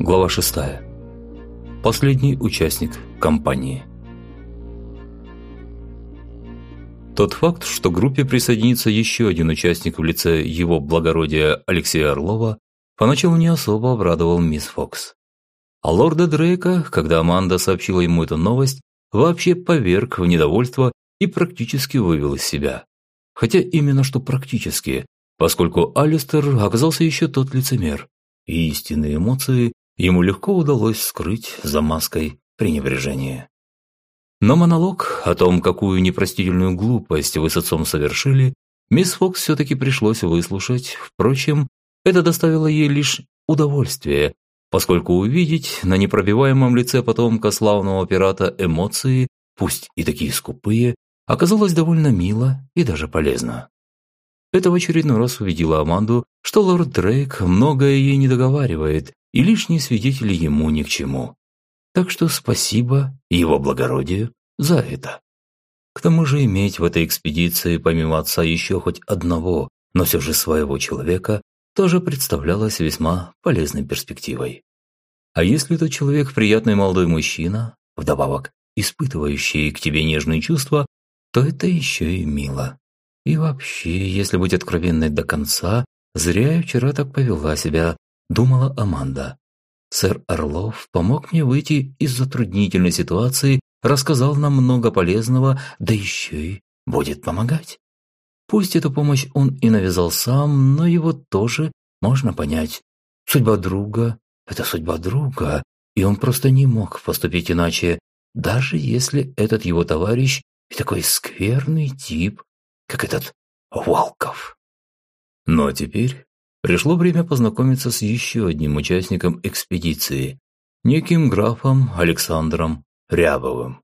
Глава 6. Последний участник кампании. Тот факт, что к группе присоединится еще один участник в лице его благородия Алексея Орлова, поначалу не особо обрадовал мисс Фокс. А лорда Дрейка, когда Аманда сообщила ему эту новость, вообще поверг в недовольство и практически вывел из себя. Хотя именно что практически, поскольку Алистер оказался еще тот лицемер, и истинные эмоции ему легко удалось скрыть за маской пренебрежения. Но монолог о том, какую непростительную глупость вы с отцом совершили, мисс Фокс все-таки пришлось выслушать. Впрочем, это доставило ей лишь удовольствие, поскольку увидеть на непробиваемом лице потомка славного пирата эмоции, пусть и такие скупые, оказалось довольно мило и даже полезно. Это в очередной раз убедило Аманду, что лорд Дрейк многое ей не договаривает, и лишние свидетели ему ни к чему. Так что спасибо его благородию за это. К тому же иметь в этой экспедиции помимо отца еще хоть одного, но все же своего человека, тоже представлялось весьма полезной перспективой. А если тот человек приятный молодой мужчина, вдобавок испытывающий к тебе нежные чувства, то это еще и мило. И вообще, если быть откровенной до конца, зря я вчера так повела себя, думала Аманда. Сэр Орлов помог мне выйти из затруднительной ситуации, рассказал нам много полезного, да еще и будет помогать. Пусть эту помощь он и навязал сам, но его тоже можно понять. Судьба друга – это судьба друга, и он просто не мог поступить иначе, даже если этот его товарищ и такой скверный тип, как этот Волков. Но теперь пришло время познакомиться с еще одним участником экспедиции, неким графом Александром Рябовым.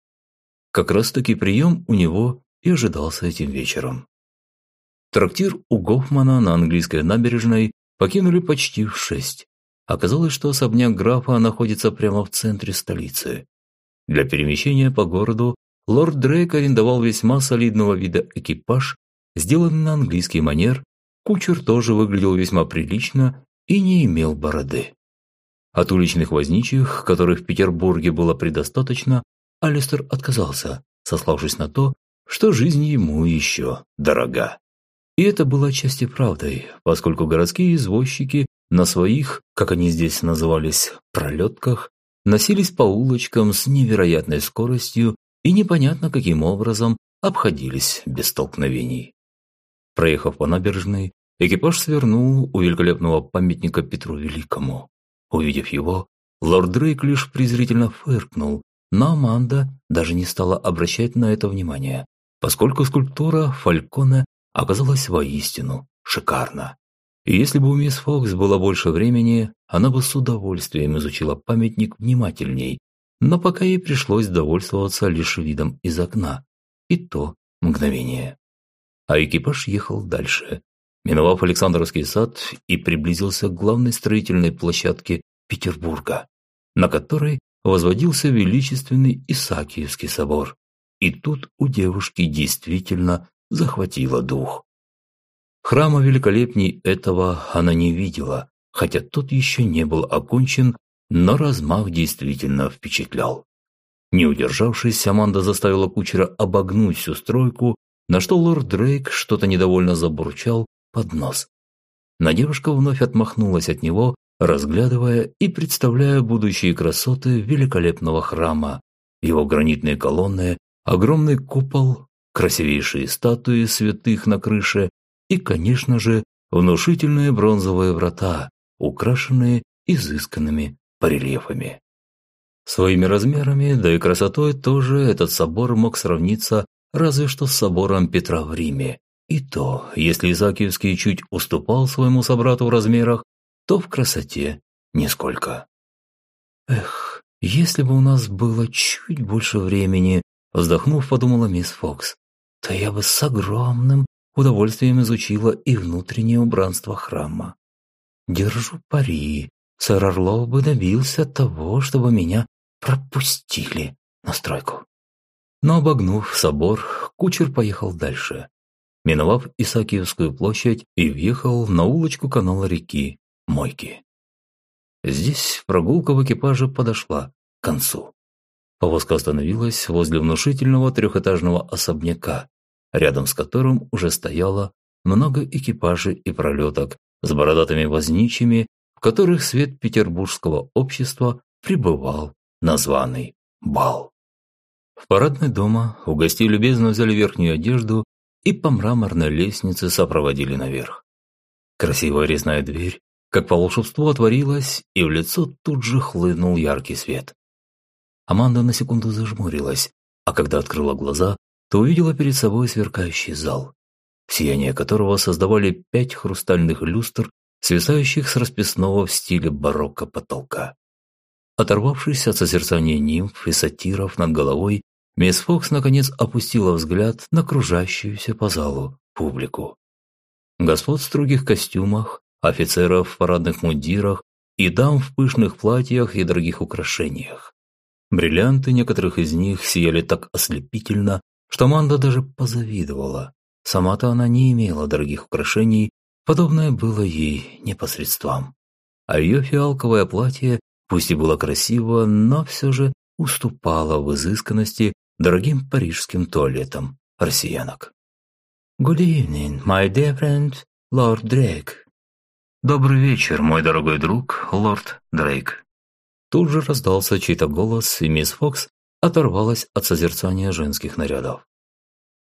Как раз-таки прием у него и ожидался этим вечером. Трактир у Гофмана на английской набережной покинули почти в шесть. Оказалось, что особняк графа находится прямо в центре столицы. Для перемещения по городу лорд Дрейк арендовал весьма солидного вида экипаж, сделанный на английский манер, кучер тоже выглядел весьма прилично и не имел бороды. От уличных возничих, которых в Петербурге было предостаточно, Алистер отказался, сославшись на то, что жизнь ему еще дорога. И это было отчасти правдой, поскольку городские извозчики на своих, как они здесь назывались, пролетках, носились по улочкам с невероятной скоростью и непонятно каким образом обходились без столкновений. Проехав по набережной, экипаж свернул у великолепного памятника Петру Великому. Увидев его, лорд Дрейк лишь презрительно фыркнул, но Аманда даже не стала обращать на это внимание, поскольку скульптура Фалькона оказалась воистину шикарна. И если бы у мисс Фокс было больше времени, она бы с удовольствием изучила памятник внимательней, но пока ей пришлось довольствоваться лишь видом из окна. И то мгновение. А экипаж ехал дальше, миновав Александровский сад и приблизился к главной строительной площадке Петербурга, на которой возводился величественный Исаакиевский собор. И тут у девушки действительно захватило дух. Храма великолепней этого она не видела, хотя тот еще не был окончен, но размах действительно впечатлял. Не удержавшись, Аманда заставила кучера обогнуть всю стройку, на что лорд Дрейк что-то недовольно забурчал под нос. Но девушка вновь отмахнулась от него, разглядывая и представляя будущие красоты великолепного храма, его гранитные колонны, огромный купол, красивейшие статуи святых на крыше и, конечно же, внушительные бронзовые врата, украшенные изысканными барельефами. Своими размерами, да и красотой тоже этот собор мог сравниться разве что с собором Петра в Риме. И то, если Изакиевский чуть уступал своему собрату в размерах, то в красоте нисколько. Эх, если бы у нас было чуть больше времени, вздохнув, подумала мисс Фокс, то я бы с огромным удовольствием изучила и внутреннее убранство храма. Держу пари, сэр Орлов бы добился того, чтобы меня пропустили на стройку. Но обогнув собор, кучер поехал дальше, миновав Исаакиевскую площадь и въехал на улочку канала реки Мойки. Здесь прогулка в экипаже подошла к концу. Повозка остановилась возле внушительного трехэтажного особняка, рядом с которым уже стояло много экипажей и пролеток с бородатыми возничими, в которых свет петербургского общества пребывал на званый бал. В парадной дома у гостей любезно взяли верхнюю одежду и по мраморной лестнице сопроводили наверх. Красивая резная дверь, как по волшебству, отворилась, и в лицо тут же хлынул яркий свет. Аманда на секунду зажмурилась, а когда открыла глаза, то увидела перед собой сверкающий зал, сияние которого создавали пять хрустальных люстр, свисающих с расписного в стиле барокко потолка. Оторвавшись от созерцания нимф и сатиров над головой, мисс Фокс наконец опустила взгляд на кружащуюся по залу публику. Господ в строгих костюмах, офицеров в парадных мундирах и дам в пышных платьях и дорогих украшениях. Бриллианты некоторых из них сияли так ослепительно, что Манда даже позавидовала. Сама-то она не имела дорогих украшений, подобное было ей непосредством. А ее фиалковое платье Пусть и было красиво, но все же уступала в изысканности дорогим парижским туалетам россиянок. «Good evening, my dear friend, Lord Drake». «Добрый вечер, мой дорогой друг, лорд Дрейк». Тут же раздался чей-то голос, и мисс Фокс оторвалась от созерцания женских нарядов.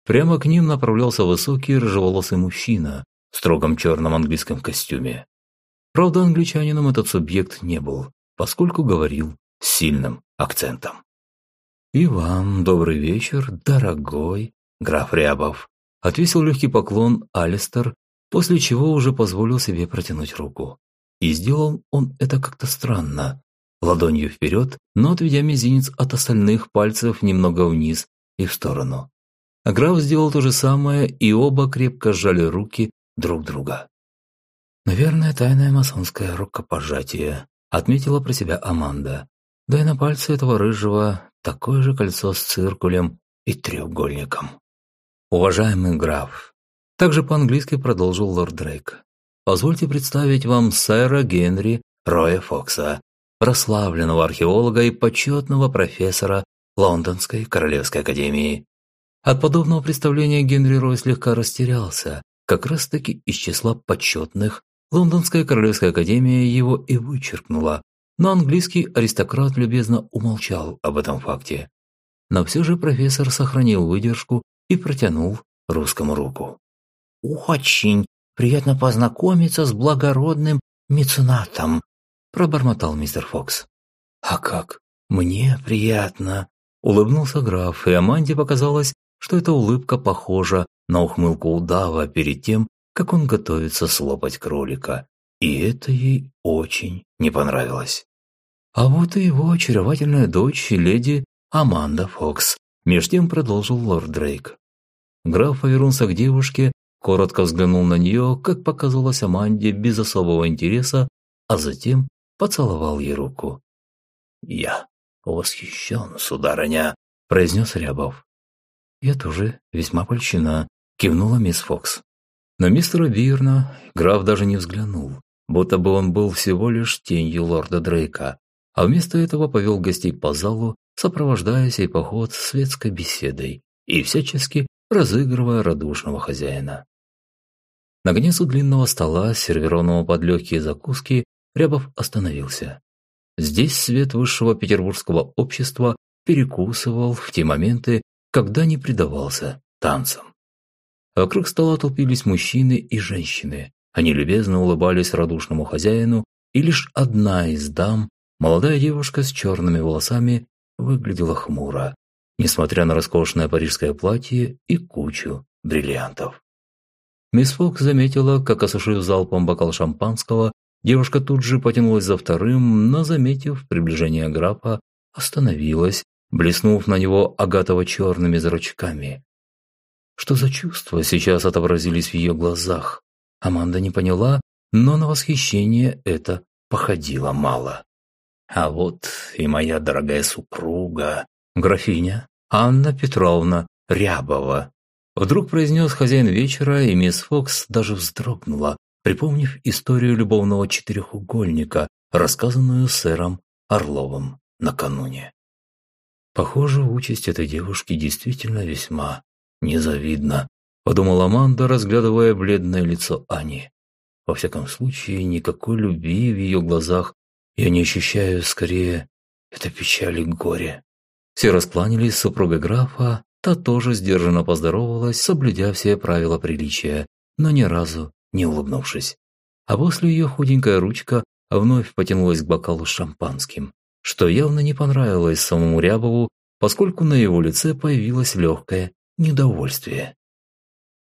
Прямо к ним направлялся высокий рыжеволосый мужчина в строгом черном английском костюме. Правда, англичанином этот субъект не был, поскольку говорил сильным акцентом. «И вам добрый вечер, дорогой граф Рябов», отвесил легкий поклон Алистер, после чего уже позволил себе протянуть руку. И сделал он это как-то странно, ладонью вперед, но отведя мизинец от остальных пальцев немного вниз и в сторону. А граф сделал то же самое, и оба крепко сжали руки друг друга. Наверное, тайное масонское рукопожатие, отметила про себя Аманда. Да и на пальце этого рыжего такое же кольцо с циркулем и треугольником. Уважаемый граф, также по-английски продолжил лорд Дрейк. Позвольте представить вам сэра Генри Роя Фокса, прославленного археолога и почетного профессора Лондонской Королевской Академии. От подобного представления Генри Рой слегка растерялся, как раз-таки из числа почетных Лондонская Королевская Академия его и вычеркнула, но английский аристократ любезно умолчал об этом факте. Но все же профессор сохранил выдержку и протянул русскому руку. «Очень приятно познакомиться с благородным меценатом», пробормотал мистер Фокс. «А как? Мне приятно», улыбнулся граф, и Аманде показалось, что эта улыбка похожа на ухмылку удава перед тем, как он готовится слопать кролика, и это ей очень не понравилось. А вот и его очаровательная дочь, леди Аманда Фокс, меж тем продолжил лорд Дрейк. Граф повернулся к девушке, коротко взглянул на нее, как показалось Аманде, без особого интереса, а затем поцеловал ей руку. «Я восхищен, сударыня», – произнес Рябов. «Я тоже весьма польщена», – кивнула мисс Фокс. На мистера Бирна граф даже не взглянул, будто бы он был всего лишь тенью лорда Дрейка, а вместо этого повел гостей по залу, сопровождая сей поход светской беседой и всячески разыгрывая радушного хозяина. Наконец у длинного стола, сервированного под легкие закуски, Рябов остановился. Здесь свет высшего петербургского общества перекусывал в те моменты, когда не предавался танцам. Вокруг стола толпились мужчины и женщины. Они любезно улыбались радушному хозяину, и лишь одна из дам, молодая девушка с черными волосами, выглядела хмуро, несмотря на роскошное парижское платье и кучу бриллиантов. Мисс Фокс заметила, как, осушив залпом бокал шампанского, девушка тут же потянулась за вторым, но, заметив приближение графа, остановилась, блеснув на него агатово-черными зрачками. Что за чувства сейчас отобразились в ее глазах? Аманда не поняла, но на восхищение это походило мало. А вот и моя дорогая супруга, графиня Анна Петровна Рябова. Вдруг произнес хозяин вечера, и мисс Фокс даже вздрогнула, припомнив историю любовного четырехугольника, рассказанную сэром Орловым накануне. Похоже, участь этой девушки действительно весьма незавидна, подумала Аманда, разглядывая бледное лицо Ани. Во всяком случае, никакой любви в ее глазах я не ощущаю, скорее, это печаль и горе. Все раскланялись с супругой графа, та тоже сдержанно поздоровалась, соблюдя все правила приличия, но ни разу не улыбнувшись. А после ее худенькая ручка вновь потянулась к бокалу с шампанским что явно не понравилось самому Рябову, поскольку на его лице появилось легкое недовольствие.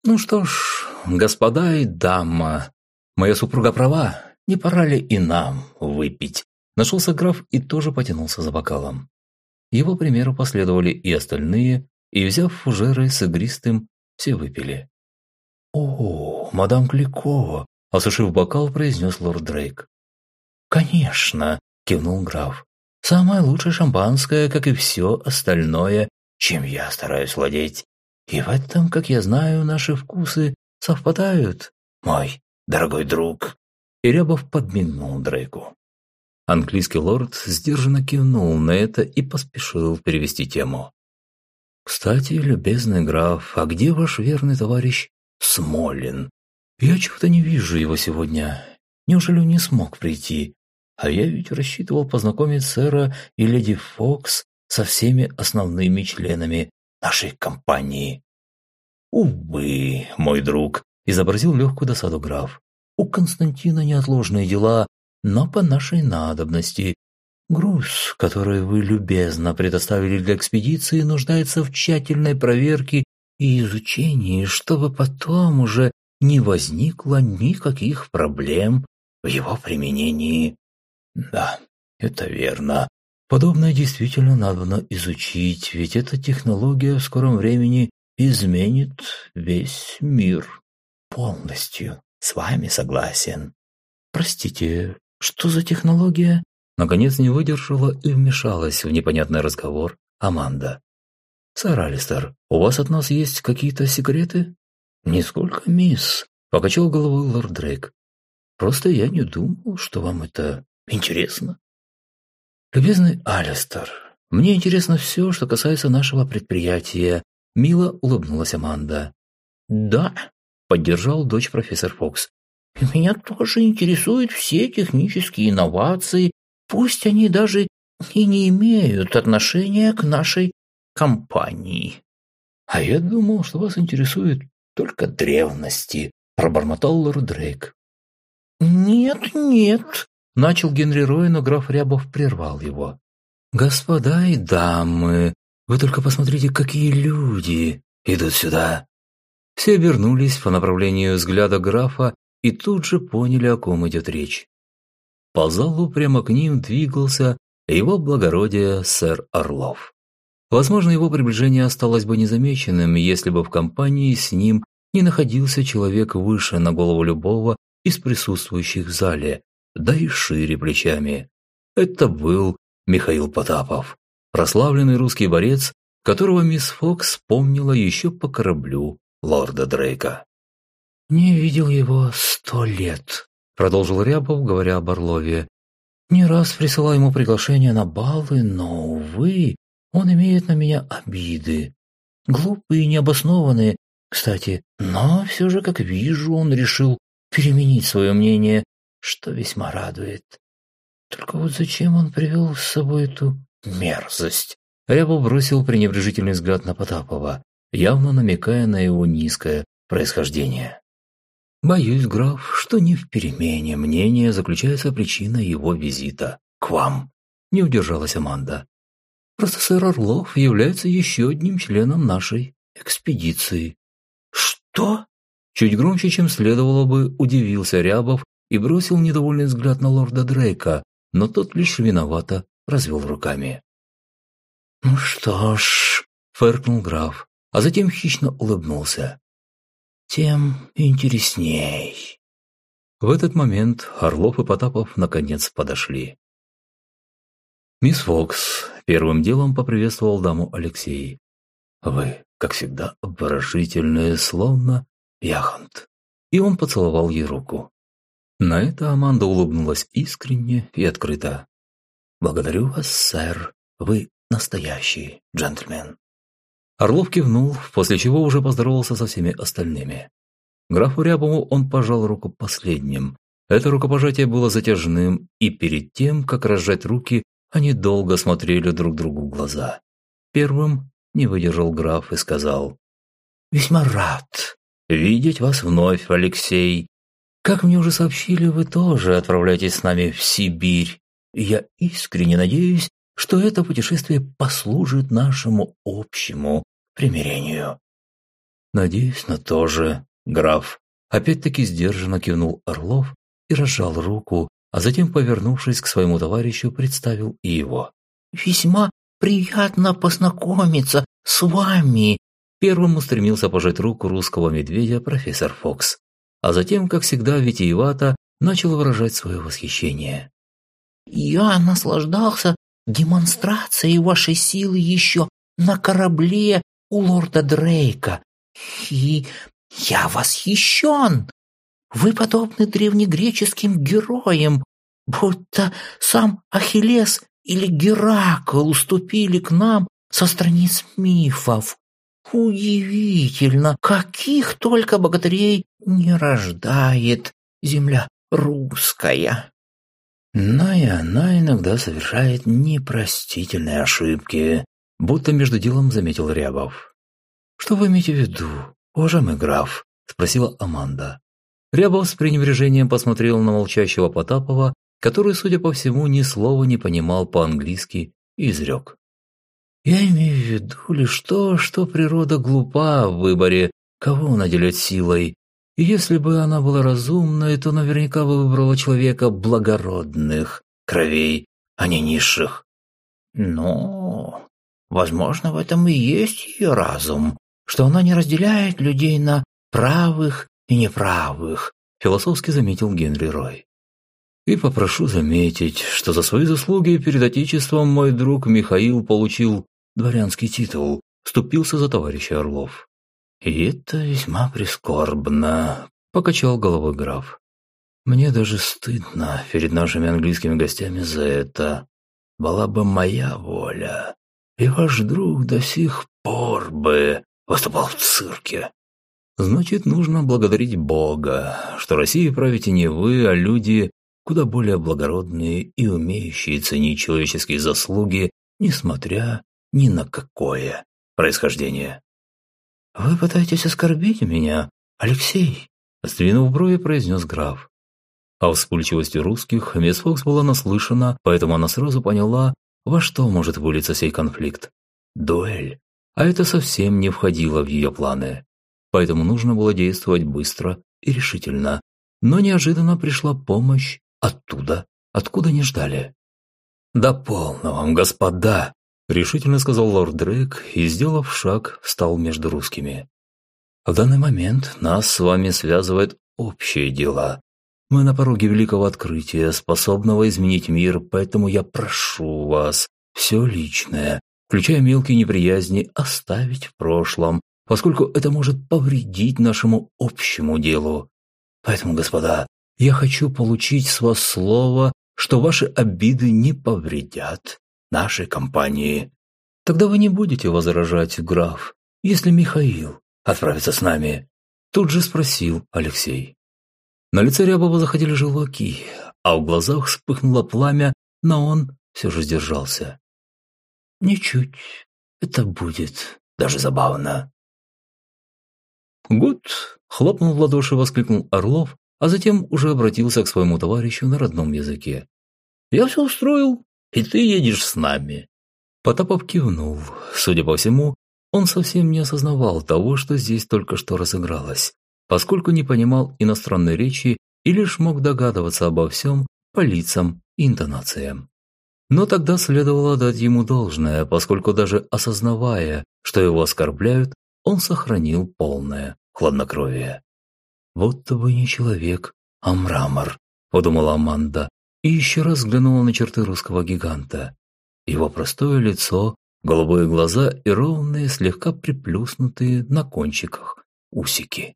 «Ну что ж, господа и дама, моя супруга права, не пора ли и нам выпить?» Нашелся граф и тоже потянулся за бокалом. Его примеру последовали и остальные, и, взяв фужеры с игристым, все выпили. «О, мадам Клико!» – осушив бокал, произнес лорд Дрейк. «Конечно!» – кивнул граф. Самое лучшее шампанское, как и все остальное, чем я стараюсь владеть. И в этом, как я знаю, наши вкусы совпадают, мой дорогой друг». И Рябов подмигнул Дрейку. Английский лорд сдержанно кивнул на это и поспешил перевести тему. «Кстати, любезный граф, а где ваш верный товарищ Смолин? Я чего-то не вижу его сегодня. Неужели он не смог прийти? А я ведь рассчитывал познакомить сэра и леди Фокс со всеми основными членами нашей компании. «Увы, мой друг», – изобразил легкую досаду граф. «У Константина неотложные дела, но по нашей надобности. Груз, который вы любезно предоставили для экспедиции, нуждается в тщательной проверке и изучении, чтобы потом уже не возникло никаких проблем в его применении. Да, это верно. Подобное действительно надо изучить, ведь эта технология в скором времени изменит весь мир. Полностью с вами согласен. Простите, что за технология? Наконец не выдержала и вмешалась в непонятный разговор Аманда. «Сэр Алистер, у вас от нас есть какие-то секреты?» «Нисколько, мисс», – покачал головой лорд Дрейк. «Просто я не думал, что вам это Интересно. Любезный Алистер, мне интересно все, что касается нашего предприятия. Мило улыбнулась Аманда. Да, поддержал дочь профессор Фокс. Меня тоже интересуют все технические инновации, пусть они даже и не имеют отношения к нашей компании. А я думал, что вас интересуют только древности, пробормотал лорд Дрейк. Нет, нет, Начал Генри Рой, но граф Рябов прервал его. «Господа и дамы, вы только посмотрите, какие люди идут сюда!» Все обернулись по направлению взгляда графа и тут же поняли, о ком идет речь. По залу прямо к ним двигался его благородие сэр Орлов. Возможно, его приближение осталось бы незамеченным, если бы в компании с ним не находился человек выше на голову любого из присутствующих в зале, да и шире плечами. Это был Михаил Потапов, прославленный русский борец, которого мисс Фокс помнила еще по кораблю лорда Дрейка. «Не видел его сто лет», – продолжил Рябов, говоря об Орлове. «Не раз присылал ему приглашение на балы, но, увы, он имеет на меня обиды. Глупые и необоснованные, кстати, но все же, как вижу, он решил переменить свое мнение что весьма радует. Только вот зачем он привел с собой эту мерзость? Рябов бросил пренебрежительный взгляд на Потапова, явно намекая на его низкое происхождение. «Боюсь, граф, что не в перемене мнения заключается причина его визита к вам», – не удержалась Аманда. «Просто сэр Орлов является еще одним членом нашей экспедиции». «Что?» Чуть громче, чем следовало бы, удивился Рябов и бросил недовольный взгляд на лорда Дрейка, но тот лишь виновато развел руками. «Ну что ж», — фыркнул граф, а затем хищно улыбнулся. «Тем интересней». В этот момент Орлов и Потапов наконец подошли. «Мисс Фокс», — первым делом поприветствовал даму Алексей. «Вы, как всегда, обворожительные, словно яхонт». И он поцеловал ей руку. На это Аманда улыбнулась искренне и открыто. «Благодарю вас, сэр. Вы настоящий джентльмен». Орлов кивнул, после чего уже поздоровался со всеми остальными. Графу Рябову он пожал руку последним. Это рукопожатие было затяжным, и перед тем, как разжать руки, они долго смотрели друг другу в глаза. Первым не выдержал граф и сказал «Весьма рад видеть вас вновь, Алексей. Как мне уже сообщили, вы тоже отправляетесь с нами в Сибирь. Я искренне надеюсь, что это путешествие послужит нашему общему примирению». «Надеюсь на то же, граф», – опять-таки сдержанно кивнул Орлов и разжал руку, а затем, повернувшись к своему товарищу, представил и его. «Весьма приятно познакомиться с вами!» Первым устремился пожать руку русского медведя профессор Фокс, а затем, как всегда, витиевато начал выражать свое восхищение. «Я наслаждался демонстрацией вашей силы еще на корабле у лорда Дрейка, и я восхищен! Вы подобны древнегреческим героям, будто сам Ахиллес или Геракл уступили к нам со страниц мифов. Удивительно, каких только богатырей не рождает земля русская. Но и она иногда совершает непростительные ошибки, будто между делом заметил Рябов. «Что вы имеете в виду, уважаемый граф?» – спросила Аманда. Рябов с пренебрежением посмотрел на молчащего Потапова, который, судя по всему, ни слова не понимал по-английски и изрек. «Я имею в виду лишь то, что природа глупа в выборе, кого наделять силой. И если бы она была разумной, то наверняка бы выбрала человека благородных кровей, а не низших». «Ну, возможно, в этом и есть ее разум, что она не разделяет людей на правых и неправых», философски заметил Генри Рой. И попрошу заметить, что за свои заслуги перед Отечеством мой друг Михаил получил дворянский титул, вступился за товарища Орлов. И это весьма прискорбно, покачал головой граф. Мне даже стыдно перед нашими английскими гостями за это. Была бы моя воля, и ваш друг до сих пор бы выступал в цирке. Значит, нужно благодарить Бога, что Россией правите не вы, а люди, куда более благородные и умеющие ценить человеческие заслуги, несмотря ни на какое происхождение. «Вы пытаетесь оскорбить меня, Алексей?» Сдвинув брови, произнес граф. О вспыльчивости русских мисс Фокс была наслышана, поэтому она сразу поняла, во что может вылиться сей конфликт. Дуэль. А это совсем не входило в ее планы поэтому нужно было действовать быстро и решительно. Но неожиданно пришла помощь оттуда, откуда не ждали. «Да полно вам, господа!» – решительно сказал лорд Дрейк и, сделав шаг, встал между русскими. «В данный момент нас с вами связывает общее дело. Мы на пороге великого открытия, способного изменить мир, поэтому я прошу вас все личное, включая мелкие неприязни, оставить в прошлом поскольку это может повредить нашему общему делу. Поэтому, господа, я хочу получить с вас слово, что ваши обиды не повредят нашей компании. Тогда вы не будете возражать, граф, если Михаил отправится с нами?» Тут же спросил Алексей. На лице Рябова заходили желваки, а в глазах вспыхнуло пламя, но он все же сдержался. «Ничуть. Это будет даже забавно. «Гуд!» – хлопнул в ладоши, воскликнул Орлов, а затем уже обратился к своему товарищу на родном языке. «Я все устроил, и ты едешь с нами». Потапов кивнул. Судя по всему, он совсем не осознавал того, что здесь только что разыгралось, поскольку не понимал иностранной речи и лишь мог догадываться обо всем по лицам и интонациям. Но тогда следовало дать ему должное, поскольку даже осознавая, что его оскорбляют, он сохранил полное хладнокровие. «Вот бы не человек, а мрамор», – подумала Аманда и еще раз взглянула на черты русского гиганта. Его простое лицо, голубые глаза и ровные, слегка приплюснутые на кончиках усики.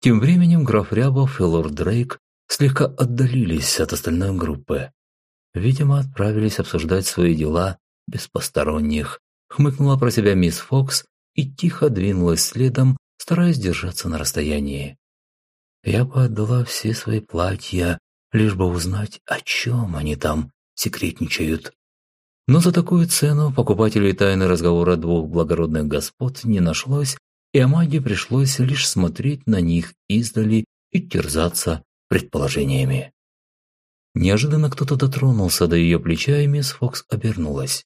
Тем временем граф Рябов и лорд Дрейк слегка отдалились от остальной группы. Видимо, отправились обсуждать свои дела без посторонних. Хмыкнула про себя мисс Фокс и тихо двинулась следом, стараясь держаться на расстоянии. Я бы отдала все свои платья, лишь бы узнать, о чем они там секретничают. Но за такую цену покупателей тайны разговора двух благородных господ не нашлось, и Амаде пришлось лишь смотреть на них издали и терзаться предположениями. Неожиданно кто-то дотронулся до ее плеча, и мисс Фокс обернулась.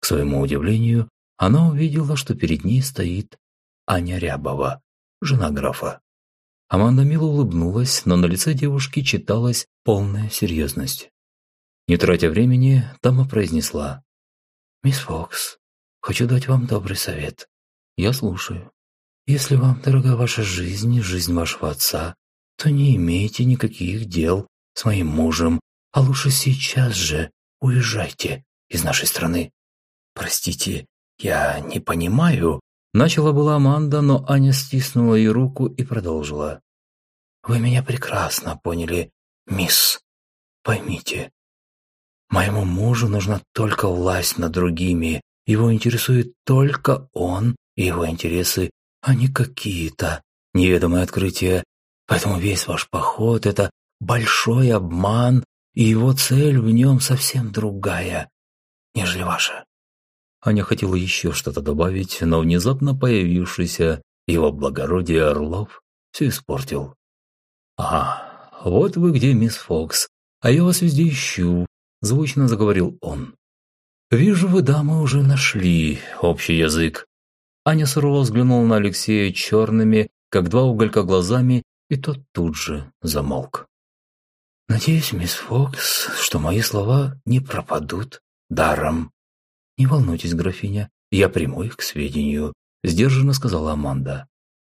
К своему удивлению, она увидела, что перед ней стоит Аня Рябова, жена графа. Аманда мило улыбнулась, но на лице девушки читалась полная серьезность. Не тратя времени, Тама произнесла. «Мисс Фокс, хочу дать вам добрый совет. Я слушаю. Если вам дорога ваша жизнь и жизнь вашего отца, то не имейте никаких дел с моим мужем, а лучше сейчас же уезжайте из нашей страны. Простите, я не понимаю, Начала была Аманда, но Аня стиснула ей руку и продолжила. «Вы меня прекрасно поняли, мисс. Поймите, моему мужу нужна только власть над другими. Его интересует только он и его интересы, а не какие-то неведомые открытия. Поэтому весь ваш поход – это большой обман, и его цель в нем совсем другая, нежели ваша. Аня хотела еще что-то добавить, но внезапно появившийся его благородие Орлов все испортил. «А, вот вы где, мисс Фокс, а я вас везде ищу», – звучно заговорил он. «Вижу, вы, дамы, уже нашли общий язык». Аня сурово взглянула на Алексея черными, как два уголька глазами, и тот тут же замолк. «Надеюсь, мисс Фокс, что мои слова не пропадут даром», «Не волнуйтесь, графиня, я приму их к сведению», – сдержанно сказала Аманда.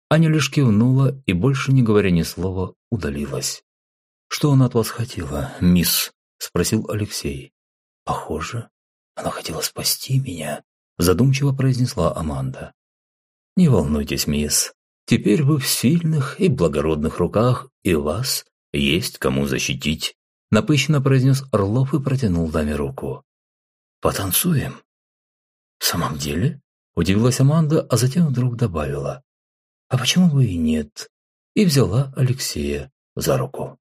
Аня лишь кивнула и, больше не говоря ни слова, удалилась. «Что она от вас хотела, мисс?» – спросил Алексей. «Похоже, она хотела спасти меня», – задумчиво произнесла Аманда. «Не волнуйтесь, мисс. Теперь вы в сильных и благородных руках, и вас есть кому защитить», – напыщенно произнес Орлов и протянул даме руку. «Потанцуем?» «В самом деле?» – удивилась Аманда, а затем вдруг добавила. «А почему бы и нет?» И взяла Алексея за руку.